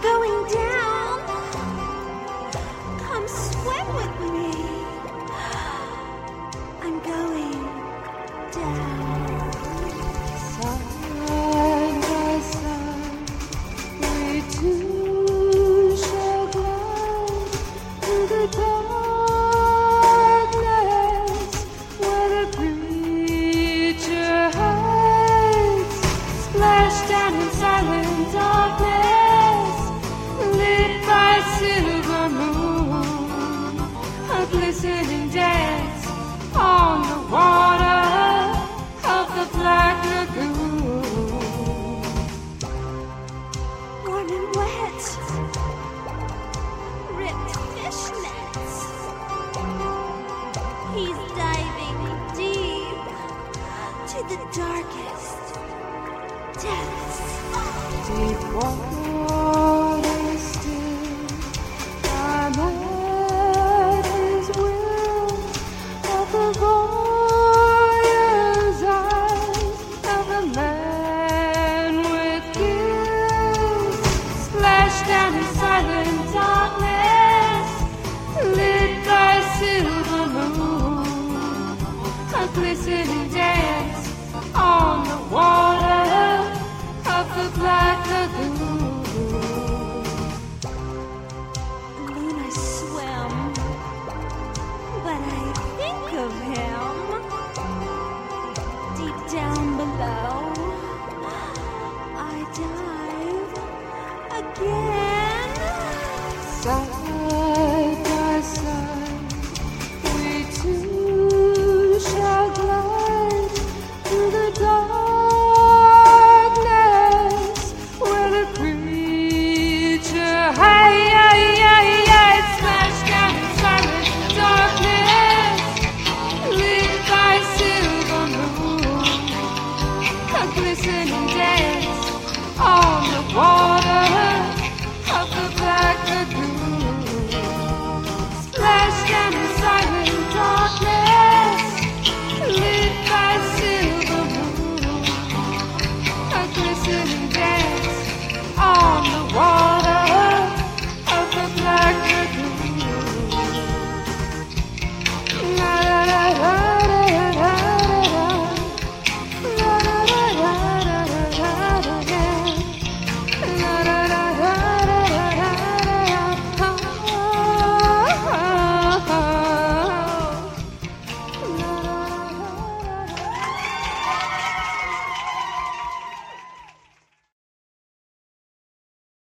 going down listen and dance on the water of the Black Lagoon. Warm and wet, ripped fishnets. He's diving deep to the darkest depths. Deep water. Listen. to dance on the